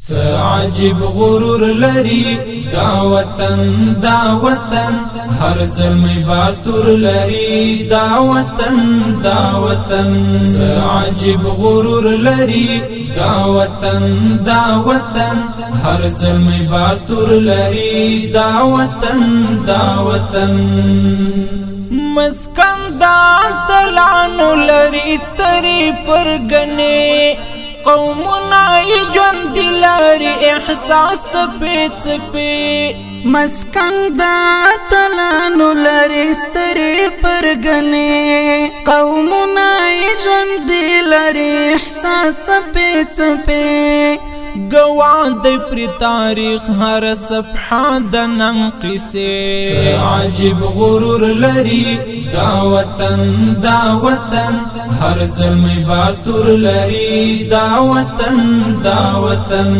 عجیب غرور لري دا وطن دا وطن هر زلمی باتور لري دا وطن دا وطن عجیب غرور لري دا وطن دا وطن هر زلمی باتور لري دا وطن دا وطن مسکن دا دلانو لري ستري پرګنه احساس تپی تپی مسکن دا تلانو لرستری پرگنی قومنا ایجون دی لری احساس پی تپی گواه دی پر تاریخ هر صفحه د نن قصه عجیب غرور لري دا وطن دا وطن هر زلمی باتور لري دا وطن دا وطن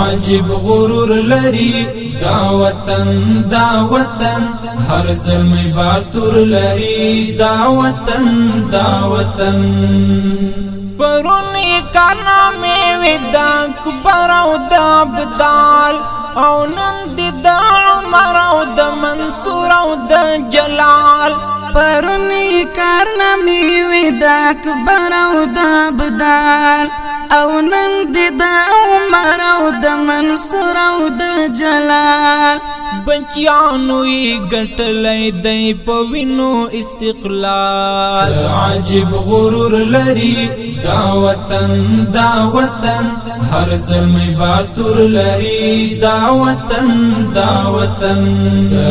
عجیب غرور لري دا وطن دا وطن هر زلمی باتور لري دا وطن دا وطن پرونی کانا می ودا اکبر او د عبدال او نن د د عمر او د منصور او د جلال پرون کارنامې وې د اکبر او د عبدال او نن د د عمر او د منصور او د جلال بچیانو یې ګټلې د پوینو استقلال عجیب غرور لري دا وطن دا وطن هر زلمی باتور لري دا وطن دا وطن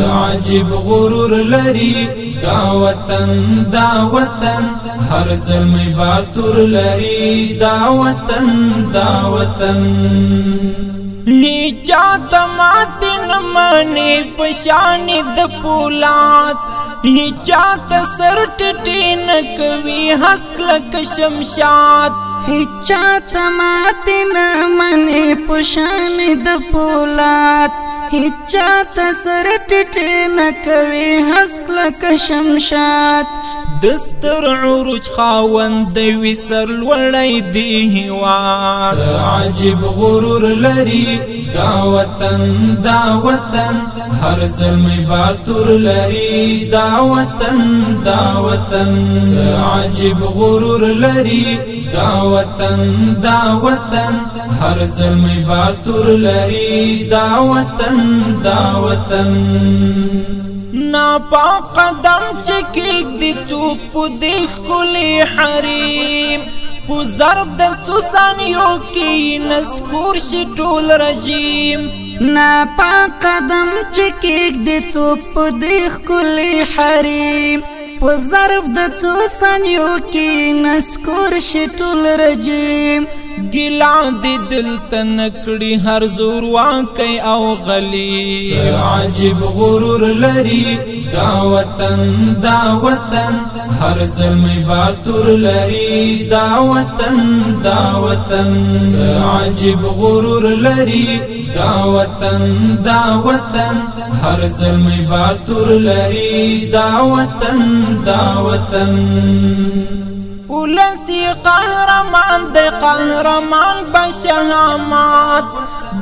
عجیب غرور لري دا وطن دا وطن هر زلمی باتور لري دا وطن دا وطن لیچا دمات نمانی پشانی د پولات لیچا تسر ٹٹی نکوی حسک لک شمشات هچا تمات نه منی پشان د پولات هچا تسر ټټ نه کوي حسل ک شمشاد دستر عروج خاوند وی سر لړای دی هوا عجیب غرور لري دا وطن دا وطن هر زلمی باتور لري دا وطن دا وطن عجیب غرور لري دا وطن دا وطن هر زلمی باتور لري دا وطن دا وطن نا پاک قدم چکیک دی چوک پو دیخ کلی حریم پو ضرب د سوسانیو کی نسکور شی ټول رژیم نا پاک قدم چکیک دې څوک په دې خلې حریم په ظرف د څو ثانیو کې نسکور شټول رجیم ګلا دې دل تن کړی هر زور واکي او غلی عجیب غرور لري دا وطن دا وطن هر زلمی باتور لري دا وطن دا وطن عجیب غرور لري دا وطن دا وطن هر زلمی باتور لري دا وطن دا وطن ولسی قهرمان د قهرمان بشهامات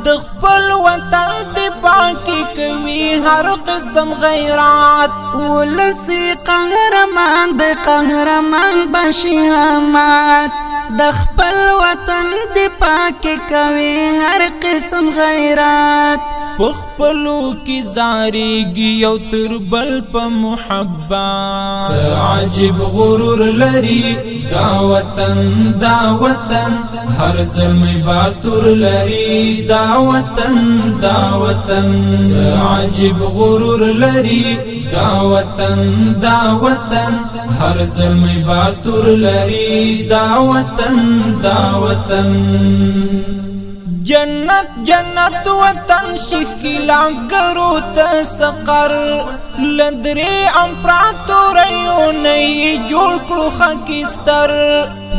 د خپل وطن دفاع کی کوي هر قسم غیرات ولسی قهرمان د قهرمان بشهامات د خپل وطن دی پاک کوي هر قسم غیرات پخپلو کی زاریږي یو تر بل په محبت عجیب غرور لري دا وطن دا وطن هر زلمي باتور لري دا وطن دا وطن عجیب غرور لري دا وطن دا وطن هر زلمی باتور لري دا وطن دا وطن جنت جنت وطن شکلا کرو ته سقر لدري امپراتوریو نه جوړ کړو خاکستر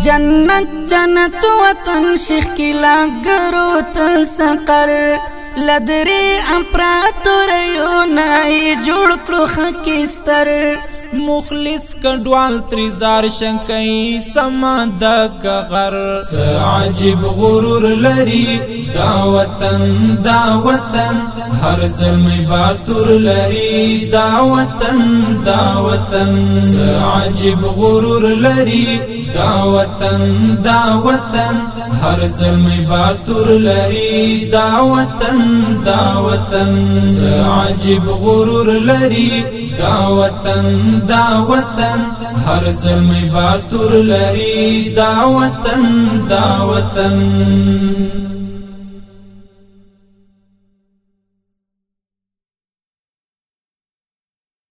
جنت جنت وطن شکلا کرو ته سقر لدرې امپراتور یو نه جوړ کړو خکستر مخلص کډوال 3000 شنکې سماد کغر عجیب غرور لري دا وطن دا وطن هر زلمې باتور لري دا وطن دا وطن عجیب غرور لري دا وطن دا وطن هر زلمی باتور لري دا وطن دا وطن عجیب غرور لري دا وطن دا وطن هر زلمی باتور لري دا وطن دا وطن